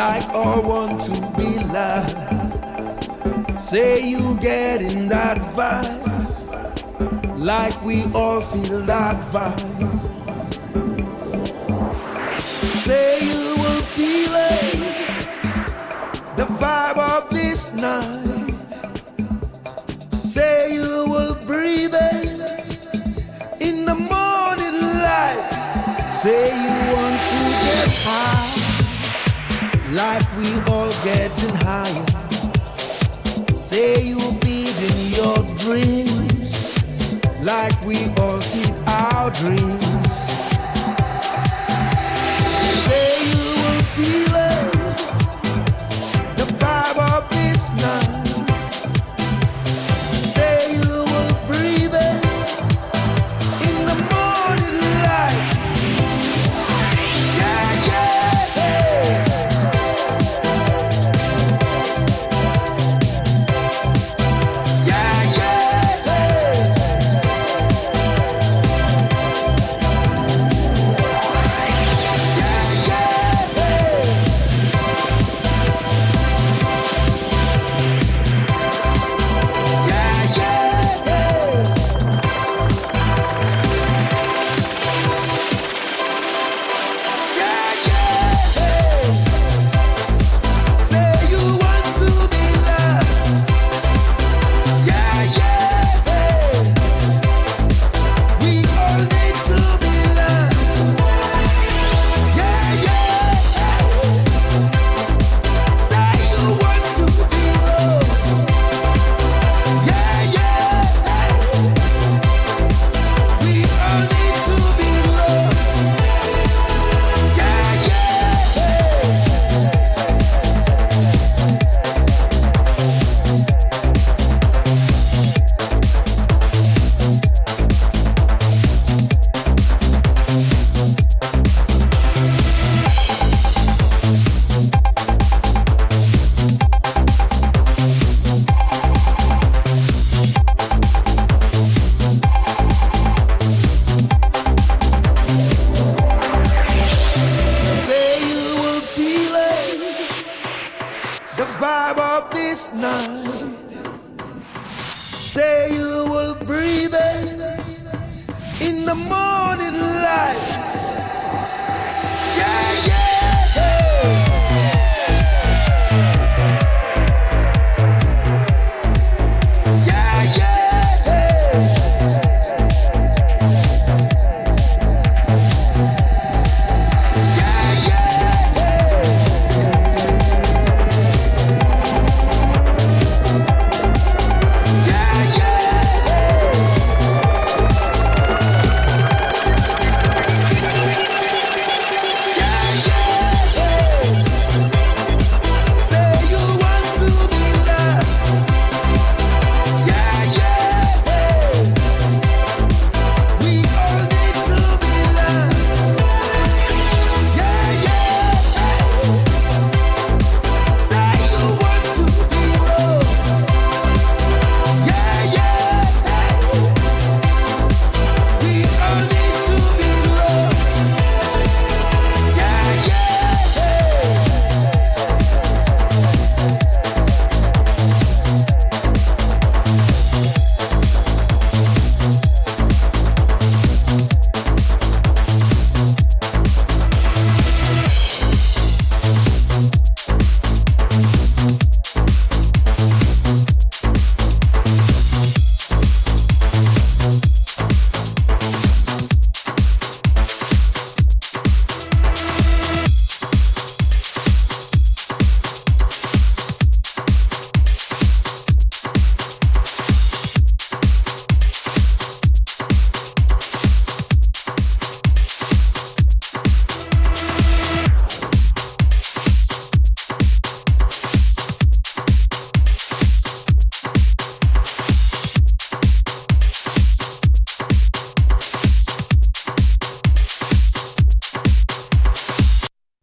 like or want to be loved. Say you get in that vibe, like we all feel that vibe. Say you will feel it, the vibe of this night. Say you will breathe it in the morning light. Say you want to get high like we all getting higher. Say you believe in your dreams, like we all keep our dreams. vibe of this night. Say you will breathe it in the morning light.